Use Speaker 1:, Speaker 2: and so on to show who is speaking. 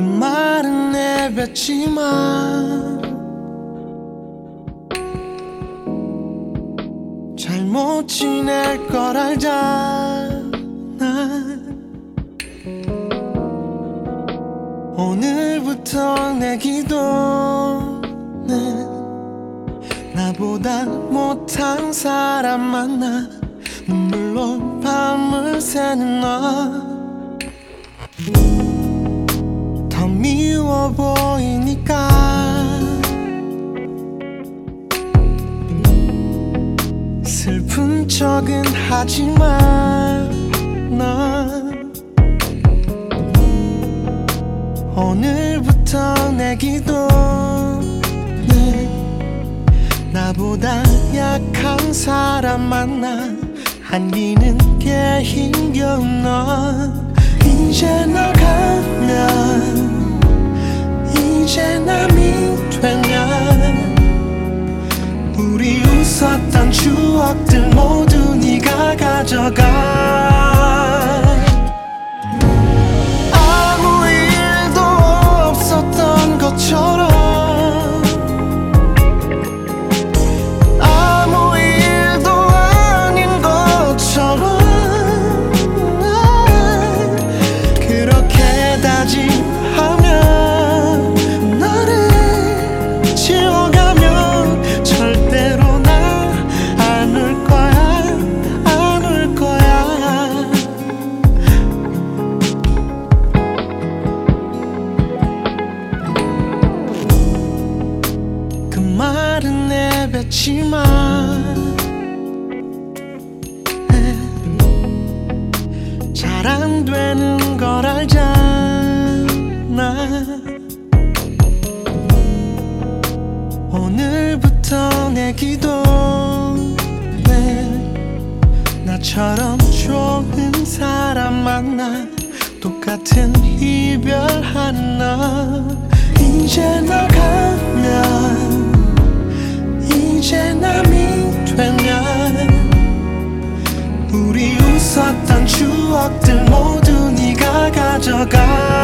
Speaker 1: 그 말은 내뱉지만 잘못 지낼 걸 알잖아. 오늘부터 내 기도는 나보다 못한 사람 만나. 눈물로 밤을 새는 너. 더 보이니까. 슬픈 척은 하지만 넌 오늘부터 내 기도는 나보다 약한 사람 만나. 안기는 게 힘겨운 너 우리 웃었던 추억들 모두 네가 가져가 내뱉지만 잘 안 되는 걸 알잖아. 오늘부터 내 기도는 나처럼 좋은 사람 만나. 똑같은 이별하는 너 이제 너 가면 추억들 모두 네가 가져가